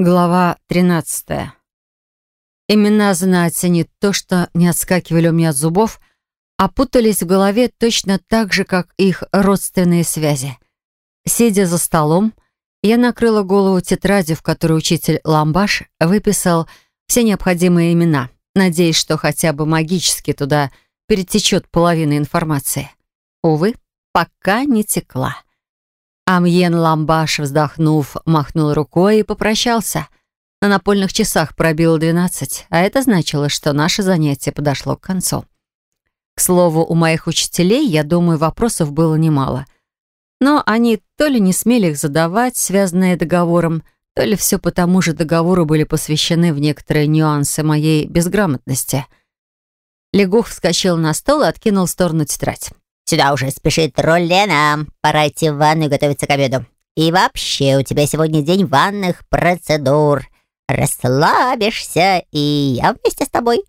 Глава 13. Имена знать не то, что не отскакивали у меня от зубов, а путались в голове точно так же, как их родственные связи. Сидя за столом, я накрыла голову тетрадью, в которой учитель Ламбаш выписал все необходимые имена, надеясь, что хотя бы магически туда перетечет половина информации. Увы, пока не текла. Амьен Ламбаш, вздохнув, махнул рукой и попрощался. На напольных часах пробило двенадцать, а это значило, что наше занятие подошло к концу. К слову, у моих учителей, я думаю, вопросов было немало. Но они то ли не смели их задавать, связанные договором, то ли все по тому же договору были посвящены в некоторые нюансы моей безграмотности. Лягух вскочил на стол и откинул в сторону тетрадь. Сюда уже спешит Ролена. Пора идти в ванну и готовиться к обеду. И вообще, у тебя сегодня день ванных процедур. Расслабишься, и я вместе с тобой».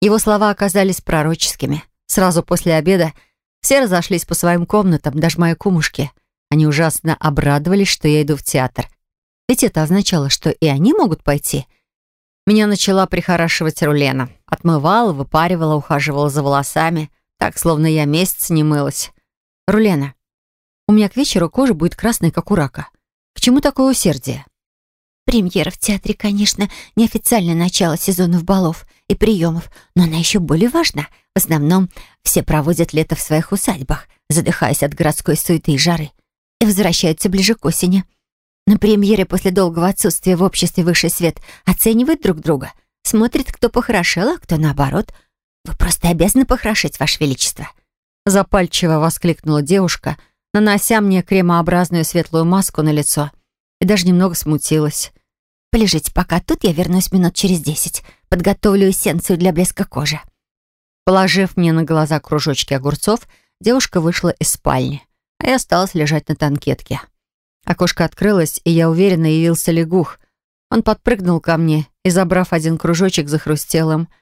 Его слова оказались пророческими. Сразу после обеда все разошлись по своим комнатам, даже мои кумушки. Они ужасно обрадовались, что я иду в театр. Ведь это означало, что и они могут пойти. Меня начала прихорашивать Рулена. Отмывала, выпаривала, ухаживала за волосами — так, словно я месяц не мылась. Рулена, у меня к вечеру кожа будет красной, как у рака. К чему такое усердие? Премьера в театре, конечно, неофициальное начало сезонов балов и приемов, но она еще более важна. В основном все проводят лето в своих усадьбах, задыхаясь от городской суеты и жары, и возвращаются ближе к осени. На премьере после долгого отсутствия в обществе высший свет оценивают друг друга, смотрит, кто похорошел, а кто наоборот — «Вы просто обязаны похорошить, Ваше Величество!» Запальчиво воскликнула девушка, нанося мне кремообразную светлую маску на лицо, и даже немного смутилась. «Полежите пока тут, я вернусь минут через десять. Подготовлю эссенцию для блеска кожи». Положив мне на глаза кружочки огурцов, девушка вышла из спальни, а я осталась лежать на танкетке. Окошко открылось, и я уверенно явился лягух. Он подпрыгнул ко мне и, забрав один кружочек, захрустел им —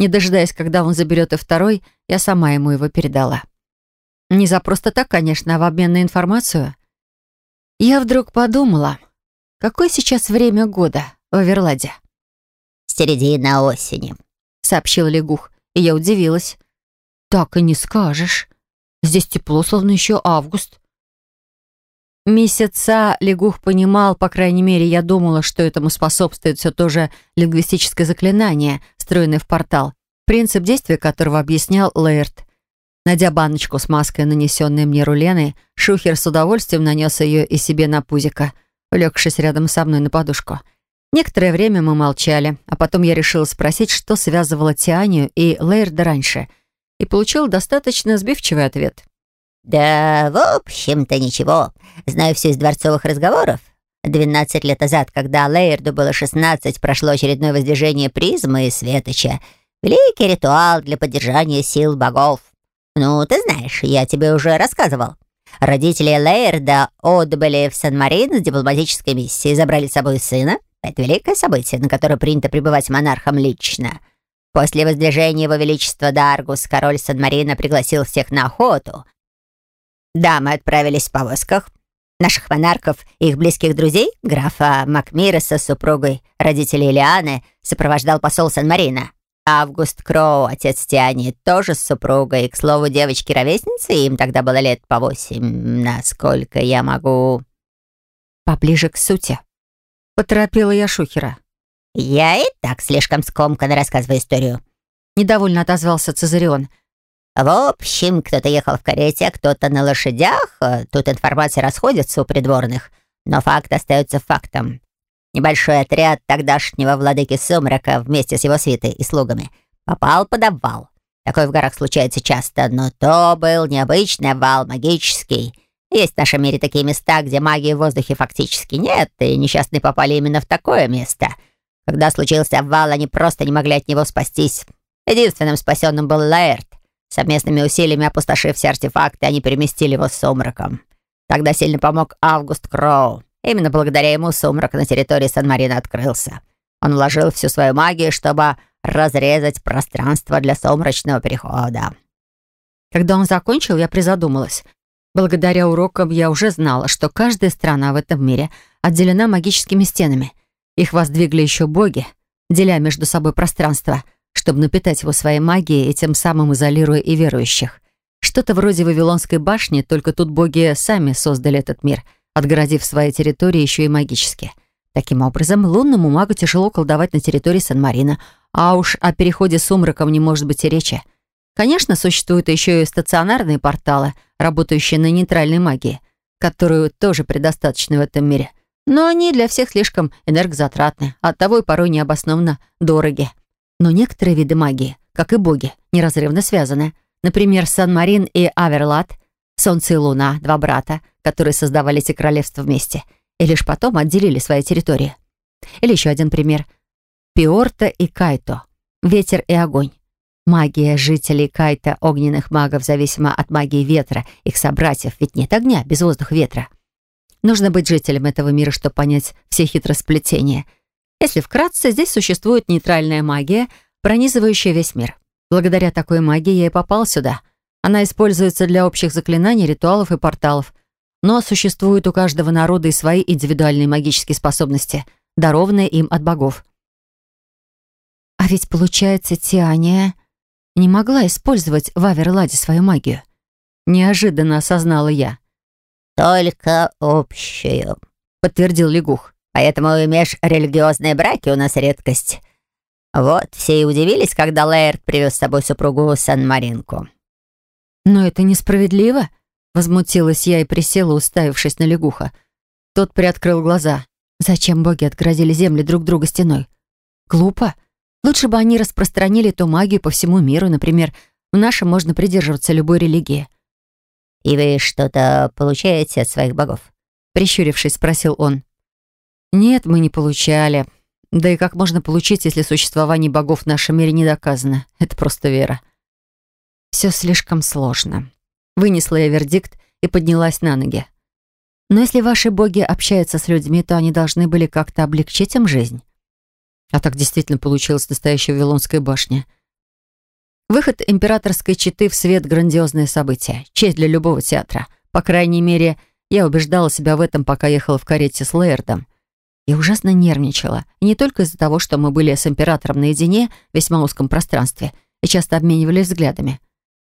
не дожидаясь, когда он заберет и второй, я сама ему его передала. Не за просто так, конечно, а в обмен на информацию. Я вдруг подумала, какое сейчас время года в Аверладе? «Середина осени», — сообщил лягух, и я удивилась. «Так и не скажешь. Здесь тепло, словно еще август». Месяца лягух понимал, по крайней мере, я думала, что этому способствует все то же лингвистическое заклинание, встроенное в портал, принцип действия которого объяснял Лейерт. Найдя баночку с маской, нанесенной мне руленой, Шухер с удовольствием нанес ее и себе на пузико, улегшись рядом со мной на подушку. Некоторое время мы молчали, а потом я решила спросить, что связывало Тианию и Лейерда раньше, и получил достаточно сбивчивый ответ. «Да, в общем-то, ничего. Знаю все из дворцовых разговоров. Двенадцать лет назад, когда Лейерду было шестнадцать, прошло очередное воздвижение призмы и светоча. Великий ритуал для поддержания сил богов. Ну, ты знаешь, я тебе уже рассказывал. Родители Лейерда отбыли в Сан-Марин с дипломатической миссией, забрали с собой сына. Это великое событие, на которое принято пребывать монархом лично. После воздвижения его величества Даргус король Сан-Марина пригласил всех на охоту — да, мы отправились в повозках. Наших монархов и их близких друзей, графа Макмиреса с супругой, родителей Лианы, сопровождал посол Сан-Марина. Август Кроу, отец Тиани, тоже с супругой. К слову, девочки-ровесницы, им тогда было лет по восемь. Насколько я могу... Поближе к сути. Поторопила я Шухера. Я и так слишком скомканно рассказываю историю. Недовольно отозвался Цезарион. В общем, кто-то ехал в карете, а кто-то на лошадях. Тут информация расходится у придворных, но факт остается фактом. Небольшой отряд тогдашнего владыки Сумрака вместе с его свитой и слугами попал под обвал. Такое в горах случается часто, но то был необычный обвал, магический. Есть в нашем мире такие места, где магии в воздухе фактически нет, и несчастные попали именно в такое место. Когда случился обвал, они просто не могли от него спастись. Единственным спасенным был Лаэрт, Совместными усилиями опустошив все артефакты, они переместили его с сумраком. Тогда сильно помог Август Кроу. Именно благодаря ему сумрак на территории Сан-Марина открылся. Он вложил всю свою магию, чтобы разрезать пространство для сумрачного перехода. Когда он закончил, я призадумалась. Благодаря урокам я уже знала, что каждая страна в этом мире отделена магическими стенами. Их воздвигли еще боги, деля между собой пространство, чтобы напитать его своей магией и тем самым изолируя и верующих. Что-то вроде Вавилонской башни, только тут боги сами создали этот мир, отгородив свои территории еще и магически. Таким образом, лунному магу тяжело колдовать на территории Сан-Марина, а уж о переходе сумраком не может быть и речи. Конечно, существуют еще и стационарные порталы, работающие на нейтральной магии, которую тоже предостаточно в этом мире. Но они для всех слишком энергозатратны, оттого и порой необоснованно дороги. Но некоторые виды магии, как и боги, неразрывно связаны. Например, Сан-Марин и Аверлат, Солнце и Луна, два брата, которые создавали эти королевства вместе, и лишь потом отделили свои территории. Или еще один пример. Пиорта и Кайто, ветер и огонь. Магия жителей Кайта, огненных магов, зависима от магии ветра, их собратьев, ведь нет огня без воздуха ветра. Нужно быть жителем этого мира, чтобы понять все хитросплетения. Если вкратце, здесь существует нейтральная магия, пронизывающая весь мир. Благодаря такой магии я и попал сюда. Она используется для общих заклинаний, ритуалов и порталов. Но существуют у каждого народа и свои индивидуальные магические способности, дарованные им от богов. А ведь, получается, Тиания не могла использовать в Аверладе свою магию. Неожиданно осознала я. «Только общую», — подтвердил Лягух. «Поэтому межрелигиозные браки у нас редкость. Вот, все и удивились, когда Лейерт привез с собой супругу Сан-Маринку». «Но это несправедливо», — возмутилась я и присела, уставившись на Лягуха. Тот приоткрыл глаза. «Зачем боги отгородили земли друг друга стеной? Глупо. Лучше бы они распространили эту магию по всему миру, например, в нашем можно придерживаться любой религии». «И вы что-то получаете от своих богов?» Прищурившись, спросил он. «Нет, мы не получали. Да и как можно получить, если существование богов в нашем мире не доказано? Это просто вера». «Все слишком сложно». Вынесла я вердикт и поднялась на ноги. «Но если ваши боги общаются с людьми, то они должны были как-то облегчить им жизнь». А так действительно получилась настоящая Вавилонская башня — Выход императорской четы в свет — грандиозное событие. Честь для любого театра. По крайней мере, я убеждала себя в этом, пока ехала в карете с Лейердом. Я ужасно нервничала. И не только из-за того, что мы были с императором наедине в весьма узком пространстве и часто обменивались взглядами.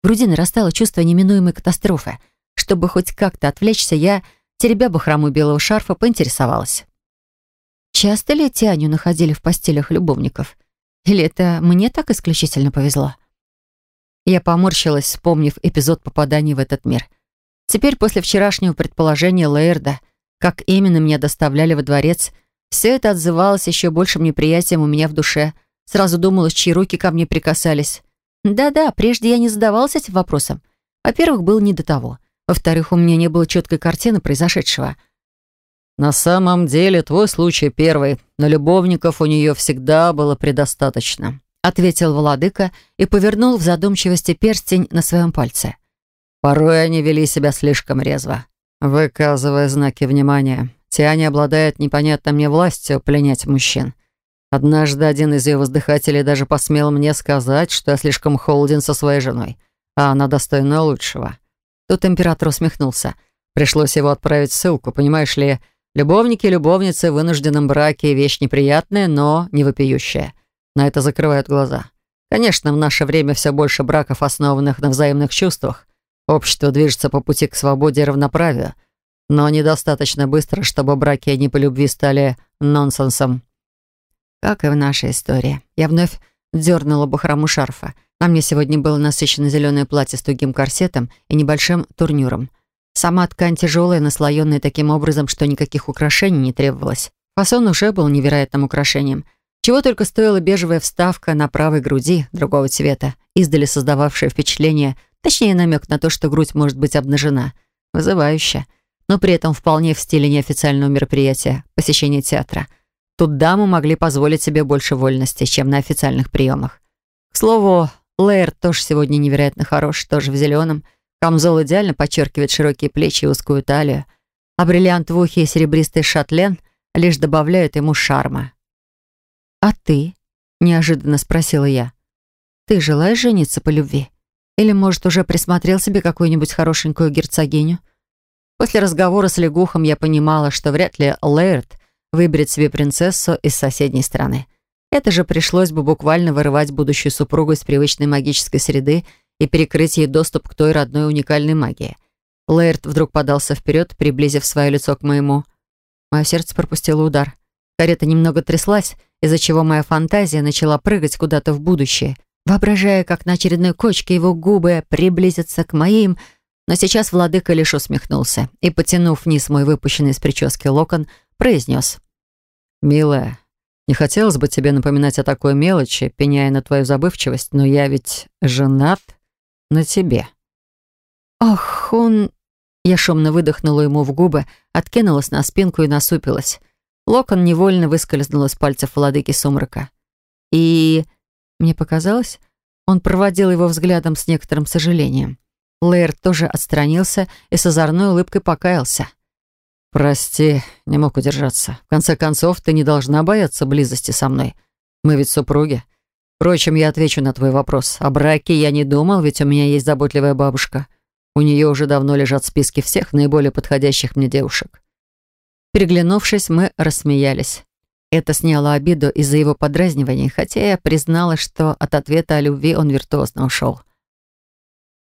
В груди нарастало чувство неминуемой катастрофы. Чтобы хоть как-то отвлечься, я, теребя бахрому белого шарфа, поинтересовалась. Часто ли Тианю находили в постелях любовников? Или это мне так исключительно повезло? Я поморщилась, вспомнив эпизод попадания в этот мир. Теперь, после вчерашнего предположения Лейерда, как именно меня доставляли во дворец, все это отзывалось еще большим неприятием у меня в душе. Сразу думалось, чьи руки ко мне прикасались. Да-да, прежде я не задавалась этим вопросом. Во-первых, было не до того. Во-вторых, у меня не было четкой картины произошедшего. «На самом деле, твой случай первый, но любовников у нее всегда было предостаточно», ответил владыка и повернул в задумчивости перстень на своем пальце. Порой они вели себя слишком резво, выказывая знаки внимания. Тиане обладает непонятной мне властью пленять мужчин. Однажды один из ее воздыхателей даже посмел мне сказать, что я слишком холоден со своей женой, а она достойна лучшего. Тут император усмехнулся. Пришлось его отправить ссылку, понимаешь ли, любовники и любовницы в вынужденном браке — вещь неприятная, но не вопиющая на это закрывают глаза. Конечно, в наше время все больше браков, основанных на взаимных чувствах. Общество движется по пути к свободе и равноправию, но недостаточно быстро, чтобы браки не по любви стали нонсенсом. Как и в нашей истории. Я вновь дернула бахрому шарфа. На мне сегодня было насыщенно зеленое платье с тугим корсетом и небольшим турнюром. Сама ткань тяжелая, наслоенная таким образом, что никаких украшений не требовалось. Фасон уже был невероятным украшением — чего только стоила бежевая вставка на правой груди другого цвета, издали создававшая впечатление, точнее намек на то, что грудь может быть обнажена. Вызывающе. Но при этом вполне в стиле неофициального мероприятия, посещения театра. Тут дамы могли позволить себе больше вольности, чем на официальных приемах. К слову, Лэйр тоже сегодня невероятно хорош, тоже в зеленом. Камзол идеально подчеркивает широкие плечи и узкую талию, а бриллиант в ухе и серебристый шатлен лишь добавляют ему шарма. «А ты?» — неожиданно спросила я. «Ты желаешь жениться по любви? Или, может, уже присмотрел себе какую-нибудь хорошенькую герцогиню?» После разговора с лягухом я понимала, что вряд ли Лэрд выберет себе принцессу из соседней страны. Это же пришлось бы буквально вырывать будущую супругу из привычной магической среды и перекрыть ей доступ к той родной уникальной магии. Лэрд вдруг подался вперед, приблизив свое лицо к моему. Мое сердце пропустило удар. Карета немного тряслась, из-за чего моя фантазия начала прыгать куда-то в будущее, воображая, как на очередной кочке его губы приблизятся к моим, но сейчас владыка лишь усмехнулся и, потянув вниз мой выпущенный из прически локон, произнес. «Милая, не хотелось бы тебе напоминать о такой мелочи, пеняя на твою забывчивость, но я ведь женат на тебе». «Ах, он...» Я шумно выдохнула ему в губы, откинулась на спинку и насупилась. Локон невольно выскользнул из пальцев владыки сумрака. И... Мне показалось, он проводил его взглядом с некоторым сожалением. Лэйр тоже отстранился и с озорной улыбкой покаялся. «Прости, не мог удержаться. В конце концов, ты не должна бояться близости со мной. Мы ведь супруги. Впрочем, я отвечу на твой вопрос. О браке я не думал, ведь у меня есть заботливая бабушка. У нее уже давно лежат списки всех наиболее подходящих мне девушек». Переглянувшись, мы рассмеялись. Это сняло обиду из-за его подразниваний, хотя я признала, что от ответа о любви он виртуозно ушел.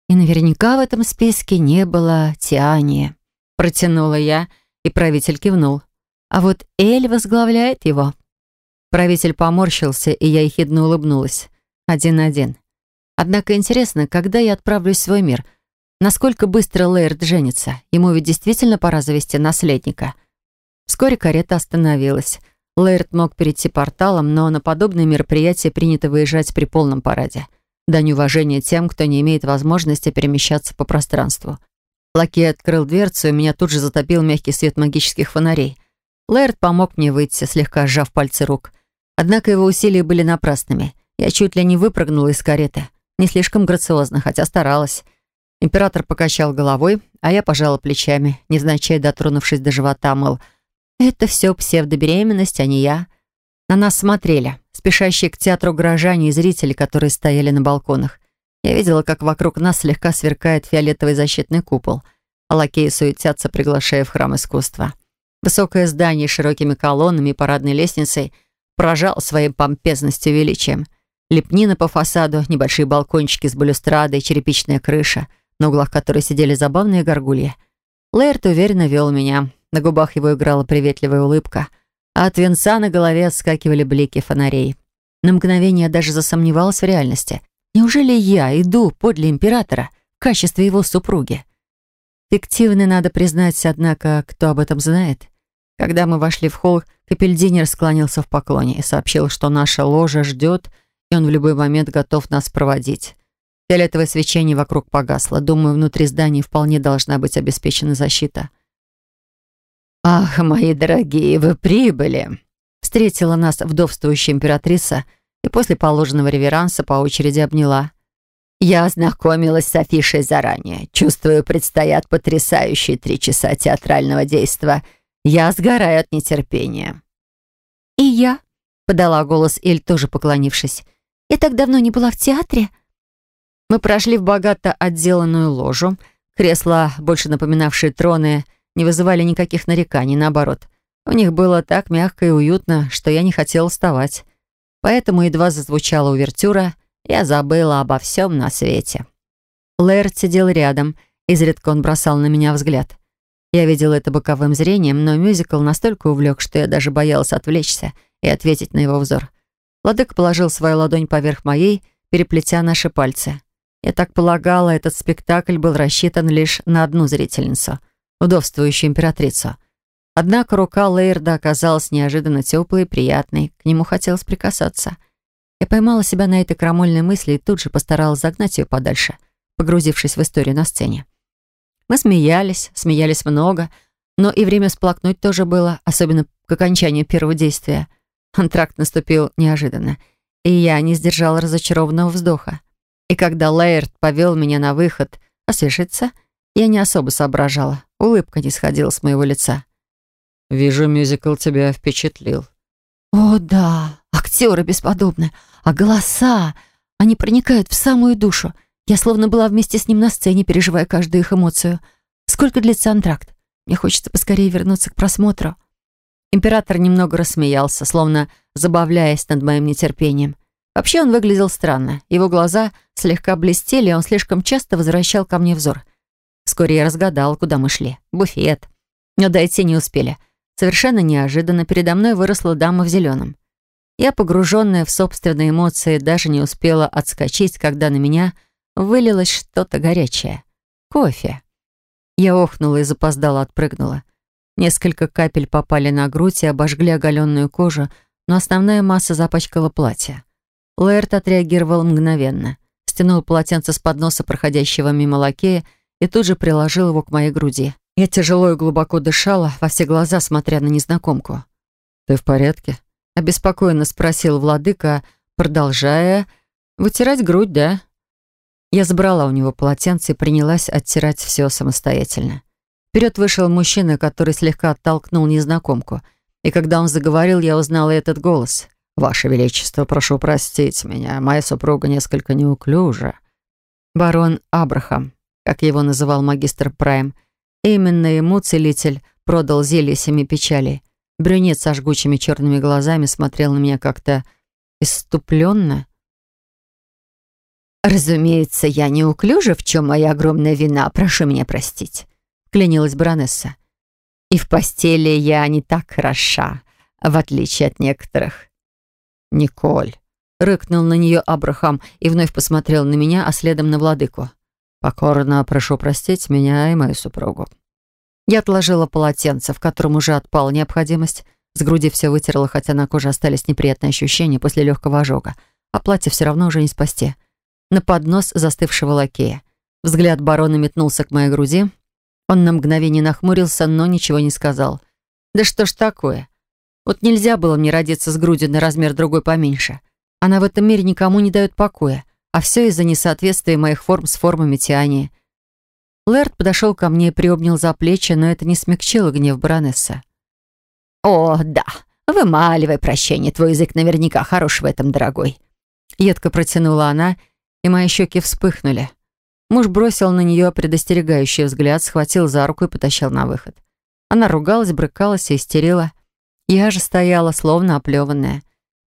И наверняка в этом списке не было Тиани. Протянула я, и правитель кивнул. А вот Эль возглавляет его. Правитель поморщился, и я ехидно улыбнулась. Один-один. Однако интересно, когда я отправлюсь в свой мир, насколько быстро Лейрд женится? Ему ведь действительно пора завести наследника. Вскоре карета остановилась. Лейрд мог перейти порталом, но на подобные мероприятия принято выезжать при полном параде. Дань уважения тем, кто не имеет возможности перемещаться по пространству. Лакей открыл дверцу, и меня тут же затопил мягкий свет магических фонарей. Лэрд помог мне выйти, слегка сжав пальцы рук. Однако его усилия были напрасными. Я чуть ли не выпрыгнула из кареты. Не слишком грациозно, хотя старалась. Император покачал головой, а я пожала плечами, невзначай дотронувшись до живота, мол, это все псевдобеременность, а не я. На нас смотрели, спешащие к театру горожане и зрители, которые стояли на балконах. Я видела, как вокруг нас слегка сверкает фиолетовый защитный купол, а лакеи суетятся, приглашая в храм искусства. Высокое здание с широкими колоннами и парадной лестницей поражало своей помпезностью и величием. Лепнина по фасаду, небольшие балкончики с балюстрадой, черепичная крыша, на углах которой сидели забавные горгульи. Лэрт уверенно вел меня, на губах его играла приветливая улыбка, а от венца на голове отскакивали блики фонарей. На мгновение я даже засомневалась в реальности. Неужели я иду подле императора в качестве его супруги? Фиктивно надо признать, однако, кто об этом знает. Когда мы вошли в холл, Капельдинер склонился в поклоне и сообщил, что наша ложа ждет, и он в любой момент готов нас проводить. Фиолетовое свечение вокруг погасло. Думаю, внутри здания вполне должна быть обеспечена защита. «Ах, мои дорогие, вы прибыли!» Встретила нас вдовствующая императрица и после положенного реверанса по очереди обняла. «Я ознакомилась с афишей заранее. Чувствую, предстоят потрясающие три часа театрального действа. Я сгораю от нетерпения». «И я», — подала голос Эль, тоже поклонившись. «Я так давно не была в театре». Мы прошли в богато отделанную ложу. Кресла, больше напоминавшие троны, — не вызывали никаких нареканий, наоборот. У них было так мягко и уютно, что я не хотела вставать. Поэтому едва зазвучала увертюра, я забыла обо всем на свете. Лэрд сидел рядом, изредка он бросал на меня взгляд. Я видела это боковым зрением, но мюзикл настолько увлек, что я даже боялась отвлечься и ответить на его взор. Владык положил свою ладонь поверх моей, переплетя наши пальцы. Я так полагала, этот спектакль был рассчитан лишь на одну зрительницу — вдовствующую императрицу. Однако рука Лейерда оказалась неожиданно теплой и приятной, к нему хотелось прикасаться. Я поймала себя на этой крамольной мысли и тут же постаралась загнать ее подальше, погрузившись в историю на сцене. Мы смеялись, смеялись много, но и время сплакнуть тоже было, особенно к окончанию первого действия. Антракт наступил неожиданно, и я не сдержала разочарованного вздоха. И когда Лейерд повел меня на выход освежиться, я не особо соображала. Улыбка не сходила с моего лица. «Вижу, мюзикл тебя впечатлил». «О, да, актеры бесподобны. А голоса, они проникают в самую душу. Я словно была вместе с ним на сцене, переживая каждую их эмоцию. Сколько длится антракт? Мне хочется поскорее вернуться к просмотру». Император немного рассмеялся, словно забавляясь над моим нетерпением. Вообще он выглядел странно. Его глаза слегка блестели, и он слишком часто возвращал ко мне взор. Вскоре я разгадал, куда мы шли. Буфет. Но дойти не успели. Совершенно неожиданно передо мной выросла дама в зеленом. Я, погруженная в собственные эмоции, даже не успела отскочить, когда на меня вылилось что-то горячее. Кофе. Я охнула и запоздала отпрыгнула. Несколько капель попали на грудь и обожгли оголенную кожу, но основная масса запачкала платье. Лэрт отреагировал мгновенно. Стянул полотенце с подноса проходящего мимо лакея и тут же приложил его к моей груди. Я тяжело и глубоко дышала, во все глаза смотря на незнакомку. «Ты в порядке?» — обеспокоенно спросил владыка, продолжая вытирать грудь, да? Я забрала у него полотенце и принялась оттирать все самостоятельно. Вперед вышел мужчина, который слегка оттолкнул незнакомку. И когда он заговорил, я узнала этот голос. «Ваше Величество, прошу простить меня, моя супруга несколько неуклюжа». Барон Абрахам, как его называл магистр Прайм, именно ему целитель продал зелье семи печалей. Брюнет со жгучими черными глазами смотрел на меня как-то иступленно. «Разумеется, я неуклюжа, в чем моя огромная вина, прошу меня простить», — клянилась баронесса. «И в постели я не так хороша, в отличие от некоторых. «Николь!» — рыкнул на нее Абрахам и вновь посмотрел на меня, а следом на владыку. «Покорно прошу простить меня и мою супругу». Я отложила полотенце, в котором уже отпала необходимость. С груди все вытерла, хотя на коже остались неприятные ощущения после легкого ожога. А платье все равно уже не спасти. На поднос застывшего лакея. Взгляд барона метнулся к моей груди. Он на мгновение нахмурился, но ничего не сказал. «Да что ж такое? Вот нельзя было мне родиться с грудью на размер другой поменьше. Она в этом мире никому не дает покоя, а все из-за несоответствия моих форм с формами Тиани. Лэрд подошел ко мне и приобнял за плечи, но это не смягчило гнев баронесса. «О, да, вымаливай прощение, твой язык наверняка хорош в этом, дорогой». Едко протянула она, и мои щеки вспыхнули. Муж бросил на нее предостерегающий взгляд, схватил за руку и потащил на выход. Она ругалась, брыкалась и истерила. Я же стояла, словно оплеванная.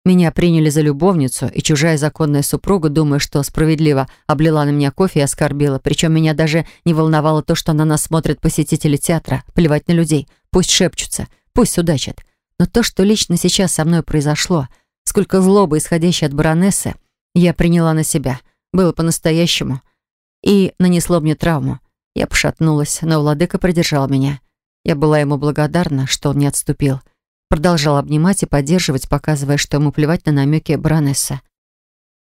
Меня приняли за любовницу, и чужая законная супруга, думая, что справедливо, облила на меня кофе и оскорбила. Причем меня даже не волновало то, что на нас смотрят посетители театра. Плевать на людей. Пусть шепчутся, пусть судачат. Но то, что лично сейчас со мной произошло, сколько злобы, исходящей от баронессы, я приняла на себя. Было по-настоящему. И нанесло мне травму. Я пошатнулась, но владыка придержал меня. Я была ему благодарна, что он не отступил. Продолжал обнимать и поддерживать, показывая, что ему плевать на намеки Бранесса.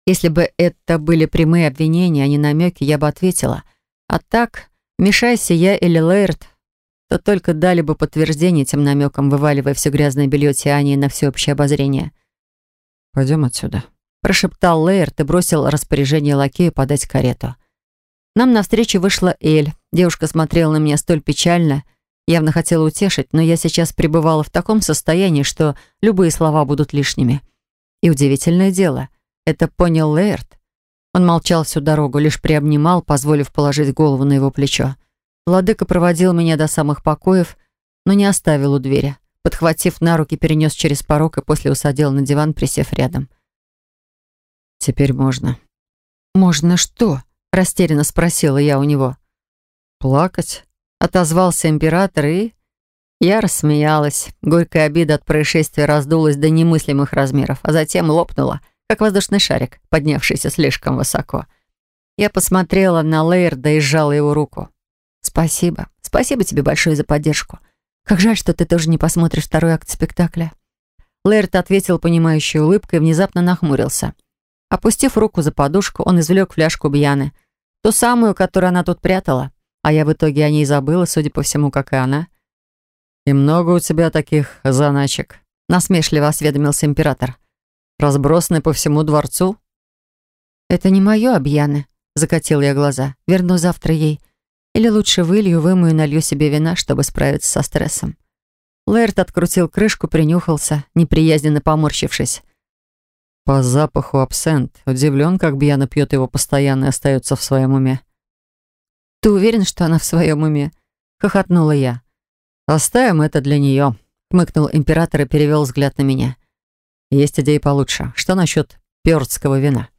Если бы это были прямые обвинения, а не намеки, я бы ответила. А так, мешайся я или Лейрд, то только дали бы подтверждение этим намекам, вываливая все грязное белье Тиани на всеобщее обозрение. «Пойдем отсюда», — прошептал Лейрд и бросил распоряжение лакею подать карету. Нам навстречу вышла Эль. Девушка смотрела на меня столь печально, Явно хотела утешить, но я сейчас пребывала в таком состоянии, что любые слова будут лишними. И удивительное дело, это понял Лейерт. Он молчал всю дорогу, лишь приобнимал, позволив положить голову на его плечо. Владыка проводил меня до самых покоев, но не оставил у двери. Подхватив на руки, перенес через порог и после усадил на диван, присев рядом. «Теперь можно». «Можно что?» — растерянно спросила я у него. «Плакать?» Отозвался император и... Я рассмеялась. Горькая обида от происшествия раздулась до немыслимых размеров, а затем лопнула, как воздушный шарик, поднявшийся слишком высоко. Я посмотрела на Лейерда и сжала его руку. «Спасибо. Спасибо тебе большое за поддержку. Как жаль, что ты тоже не посмотришь второй акт спектакля». Лейерд ответил понимающей улыбкой и внезапно нахмурился. Опустив руку за подушку, он извлек фляжку Бьяны. Ту самую, которую она тут прятала а я в итоге о ней забыла, судя по всему, как и она. «И много у тебя таких заначек?» — насмешливо осведомился император. «Разбросаны по всему дворцу?» «Это не мое, Обьяны», — закатил я глаза. «Верну завтра ей. Или лучше вылью, вымою и налью себе вина, чтобы справиться со стрессом». Лэрт открутил крышку, принюхался, неприязненно поморщившись. «По запаху абсент. Удивлен, как Бьяна пьет его постоянно и остается в своем уме». «Ты уверен, что она в своем уме?» — хохотнула я. «Оставим это для нее. — хмыкнул император и перевел взгляд на меня. «Есть идеи получше. Что насчет пёрдского вина?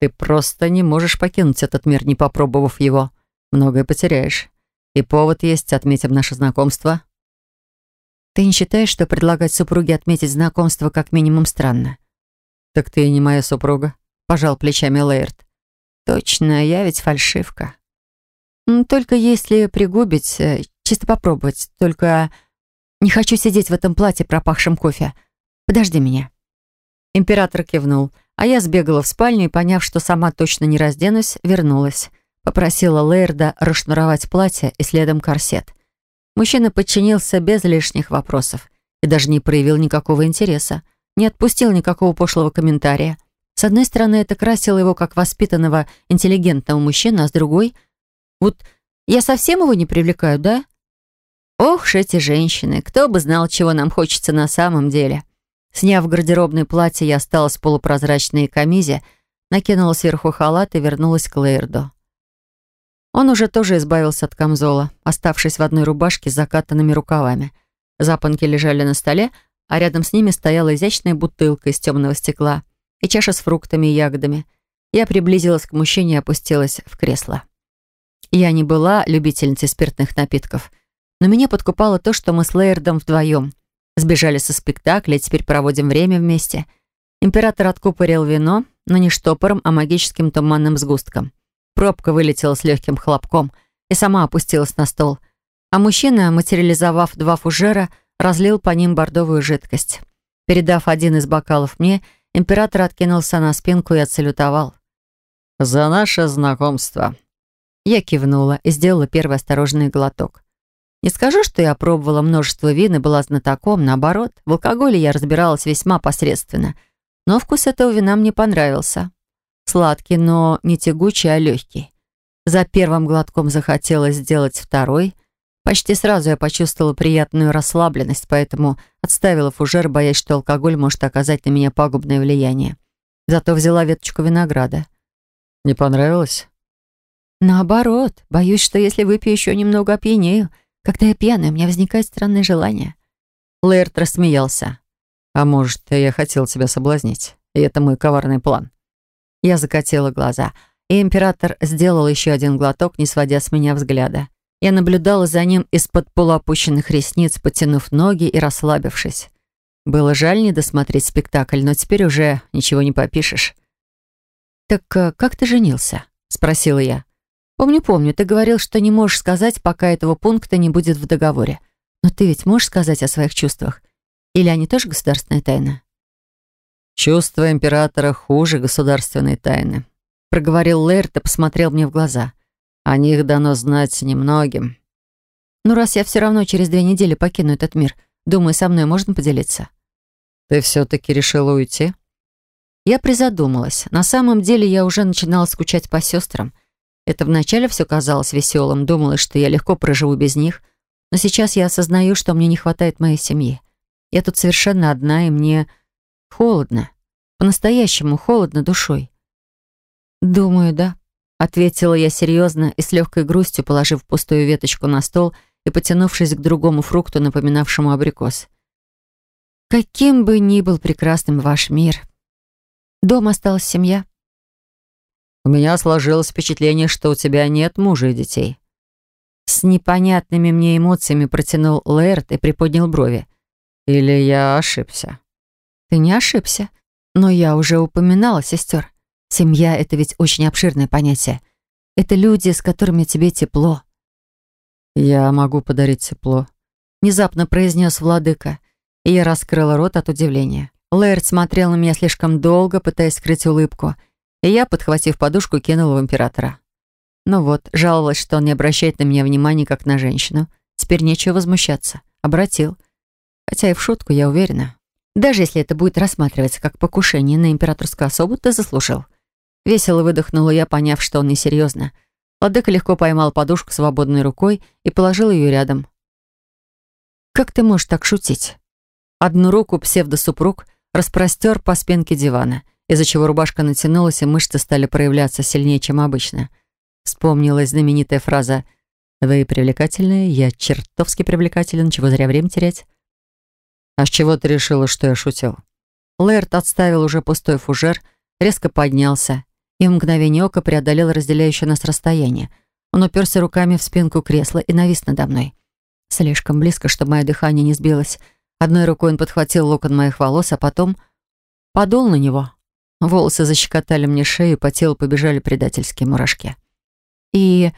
Ты просто не можешь покинуть этот мир, не попробовав его. Многое потеряешь. И повод есть, отметим наше знакомство». «Ты не считаешь, что предлагать супруге отметить знакомство как минимум странно?» «Так ты и не моя супруга», — пожал плечами Лейерт. «Точно, я ведь фальшивка. Только если пригубить, э, чисто попробовать. Только не хочу сидеть в этом платье, пропахшем кофе. Подожди меня». Император кивнул, а я сбегала в спальню и, поняв, что сама точно не разденусь, вернулась. Попросила Лейерда расшнуровать платье и следом корсет. Мужчина подчинился без лишних вопросов и даже не проявил никакого интереса не отпустил никакого пошлого комментария. С одной стороны, это красило его как воспитанного, интеллигентного мужчину, а с другой... Вот я совсем его не привлекаю, да? Ох эти женщины, кто бы знал, чего нам хочется на самом деле. Сняв гардеробное платье, я осталась в полупрозрачной камизе, накинула сверху халат и вернулась к Лейерду. Он уже тоже избавился от камзола, оставшись в одной рубашке с закатанными рукавами. Запонки лежали на столе, а рядом с ними стояла изящная бутылка из темного стекла и чаша с фруктами и ягодами. Я приблизилась к мужчине и опустилась в кресло. Я не была любительницей спиртных напитков, но меня подкупало то, что мы с Лейердом вдвоем сбежали со спектакля теперь проводим время вместе. Император откупорил вино, но не штопором, а магическим туманным сгустком. Пробка вылетела с легким хлопком и сама опустилась на стол, а мужчина, материализовав два фужера, разлил по ним бордовую жидкость. Передав один из бокалов мне, император откинулся на спинку и отсалютовал. «За наше знакомство». Я кивнула и сделала первый осторожный глоток. Не скажу, что я пробовала множество вин и была знатоком, наоборот, в алкоголе я разбиралась весьма посредственно, но вкус этого вина мне понравился. Сладкий, но не тягучий, а легкий. За первым глотком захотелось сделать второй — Почти сразу я почувствовала приятную расслабленность, поэтому отставила фужер, боясь, что алкоголь может оказать на меня пагубное влияние. Зато взяла веточку винограда. «Не понравилось?» «Наоборот. Боюсь, что если выпью еще немного опьянею, когда я пьяная, у меня возникает странное желание». Лэрт рассмеялся. «А может, я хотел тебя соблазнить, и это мой коварный план». Я закатила глаза, и император сделал еще один глоток, не сводя с меня взгляда. Я наблюдала за ним из-под полуопущенных ресниц, потянув ноги и расслабившись. Было жаль не досмотреть спектакль, но теперь уже ничего не попишешь. «Так э, как ты женился?» — спросила я. «Помню-помню, ты говорил, что не можешь сказать, пока этого пункта не будет в договоре. Но ты ведь можешь сказать о своих чувствах? Или они тоже государственная тайна?» «Чувства императора хуже государственной тайны», — проговорил Лэрт и посмотрел мне в глаза — о них дано знать немногим. Ну, раз я все равно через две недели покину этот мир, думаю, со мной можно поделиться. Ты все-таки решила уйти? Я призадумалась. На самом деле я уже начинала скучать по сестрам. Это вначале все казалось веселым, думала, что я легко проживу без них. Но сейчас я осознаю, что мне не хватает моей семьи. Я тут совершенно одна, и мне холодно. По-настоящему холодно душой. Думаю, да. Ответила я серьезно и с легкой грустью, положив пустую веточку на стол и потянувшись к другому фрукту, напоминавшему абрикос. «Каким бы ни был прекрасным ваш мир, дома осталась семья». «У меня сложилось впечатление, что у тебя нет мужа и детей». С непонятными мне эмоциями протянул Лэрд и приподнял брови. «Или я ошибся?» «Ты не ошибся, но я уже упоминала сестер. Семья — это ведь очень обширное понятие. Это люди, с которыми тебе тепло. «Я могу подарить тепло», — внезапно произнес владыка, и я раскрыла рот от удивления. Лэрд смотрел на меня слишком долго, пытаясь скрыть улыбку, и я, подхватив подушку, кинула в императора. Ну вот, жаловалась, что он не обращает на меня внимания, как на женщину. Теперь нечего возмущаться. Обратил. Хотя и в шутку, я уверена. Даже если это будет рассматриваться как покушение на императорскую особу, ты заслужил. Весело выдохнула я, поняв, что он несерьезно. Владыка легко поймал подушку свободной рукой и положил ее рядом. «Как ты можешь так шутить?» Одну руку псевдосупруг распростер по спинке дивана, из-за чего рубашка натянулась, и мышцы стали проявляться сильнее, чем обычно. Вспомнилась знаменитая фраза «Вы привлекательные, я чертовски привлекателен, чего зря время терять». «А с чего ты решила, что я шутил?» Лэрд отставил уже пустой фужер, резко поднялся и в мгновение ока преодолел разделяющее нас расстояние. Он уперся руками в спинку кресла и навис надо мной. Слишком близко, чтобы мое дыхание не сбилось. Одной рукой он подхватил локон моих волос, а потом подул на него. Волосы защекотали мне шею, по телу побежали предательские мурашки. «И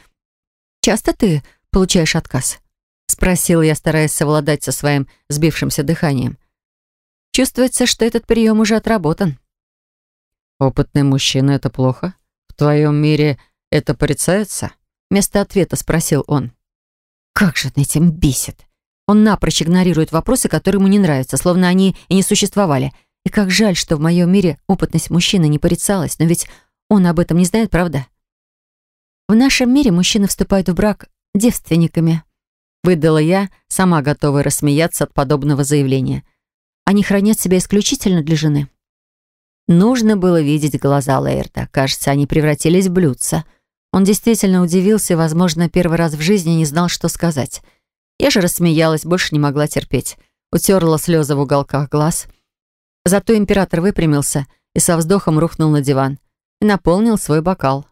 часто ты получаешь отказ?» — спросила я, стараясь совладать со своим сбившимся дыханием. Чувствуется, что этот прием уже отработан. «Опытный мужчина — это плохо? В твоем мире это порицается?» Вместо ответа спросил он. «Как же он этим бесит!» Он напрочь игнорирует вопросы, которые ему не нравятся, словно они и не существовали. И как жаль, что в моем мире опытность мужчины не порицалась, но ведь он об этом не знает, правда? В нашем мире мужчины вступают в брак девственниками. Выдала я, сама готовая рассмеяться от подобного заявления. Они хранят себя исключительно для жены. Нужно было видеть глаза Лейерта. Кажется, они превратились в блюдца. Он действительно удивился и, возможно, первый раз в жизни не знал, что сказать. Я же рассмеялась, больше не могла терпеть. Утерла слезы в уголках глаз. Зато император выпрямился и со вздохом рухнул на диван и наполнил свой бокал.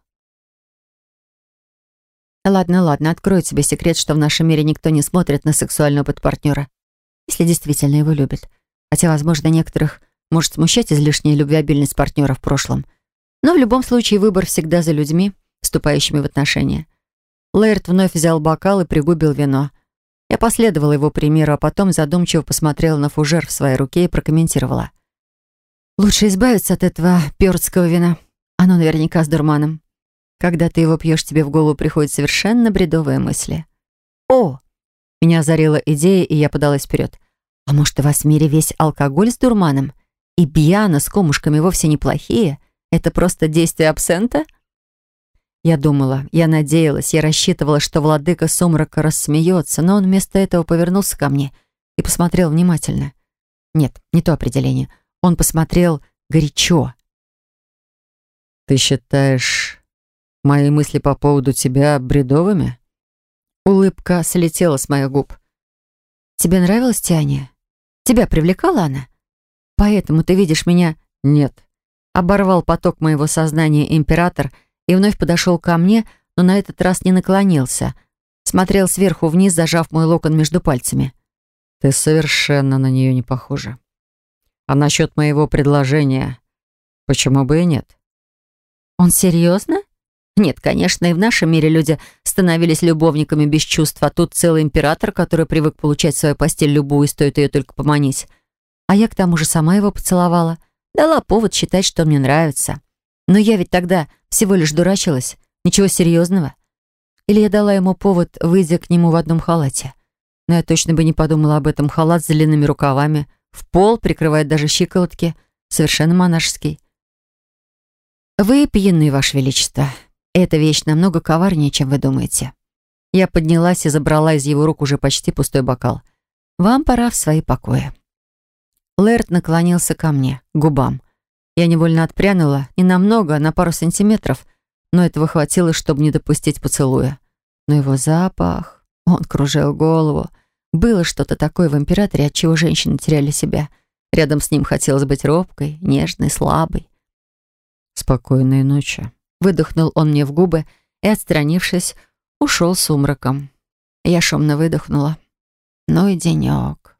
Ладно, ладно, открою тебе секрет, что в нашем мире никто не смотрит на сексуальный опыт партнера, если действительно его любит. Хотя, возможно, некоторых может смущать излишняя любвеобильность партнера в прошлом. Но в любом случае выбор всегда за людьми, вступающими в отношения. Лэрд вновь взял бокал и пригубил вино. Я последовала его примеру, а потом задумчиво посмотрела на фужер в своей руке и прокомментировала. «Лучше избавиться от этого пёртского вина. Оно наверняка с дурманом. Когда ты его пьешь, тебе в голову приходят совершенно бредовые мысли. О! Меня озарила идея, и я подалась вперед. А может, у вас в мире весь алкоголь с дурманом? И бьяна с комушками вовсе неплохие? Это просто действие абсента? Я думала, я надеялась, я рассчитывала, что владыка сумрака рассмеется, но он вместо этого повернулся ко мне и посмотрел внимательно. Нет, не то определение. Он посмотрел горячо. «Ты считаешь мои мысли по поводу тебя бредовыми?» Улыбка слетела с моих губ. «Тебе нравилась Тяня? Тебя привлекала она? Поэтому ты видишь меня...» «Нет». Оборвал поток моего сознания император и вновь подошел ко мне, но на этот раз не наклонился. Смотрел сверху вниз, зажав мой локон между пальцами. «Ты совершенно на нее не похожа. А насчет моего предложения, почему бы и нет?» «Он серьезно?» Нет, конечно, и в нашем мире люди становились любовниками без чувств, а тут целый император, который привык получать свою постель любую, стоит ее только поманить. А я к тому же сама его поцеловала. Дала повод считать, что мне нравится. Но я ведь тогда всего лишь дурачилась. Ничего серьезного. Или я дала ему повод, выйдя к нему в одном халате. Но я точно бы не подумала об этом. Халат с длинными рукавами, в пол, прикрывает даже щиколотки. Совершенно монашеский. «Вы пьяны, Ваше Величество», эта вещь намного коварнее, чем вы думаете. Я поднялась и забрала из его рук уже почти пустой бокал. Вам пора в свои покои. Лэрд наклонился ко мне, губам. Я невольно отпрянула, не намного, на пару сантиметров, но этого хватило, чтобы не допустить поцелуя. Но его запах, он кружил голову. Было что-то такое в императоре, от чего женщины теряли себя. Рядом с ним хотелось быть робкой, нежной, слабой. «Спокойной ночи», Выдохнул он мне в губы и, отстранившись, ушел сумраком. Я шумно выдохнула. Ну и денек.